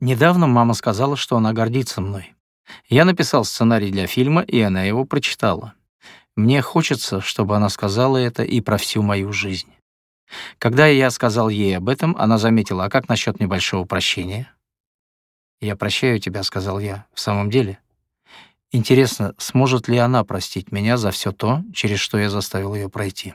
Недавно мама сказала, что она гордится мной. Я написал сценарий для фильма, и она его прочитала. Мне хочется, чтобы она сказала это и про всю мою жизнь. Когда я сказал ей об этом, она заметила, а как насчет небольшого прощения? «Я прощаю тебя», — сказал я. «В самом деле?» Интересно, сможет ли она простить меня за все то, через что я заставил ее пройти?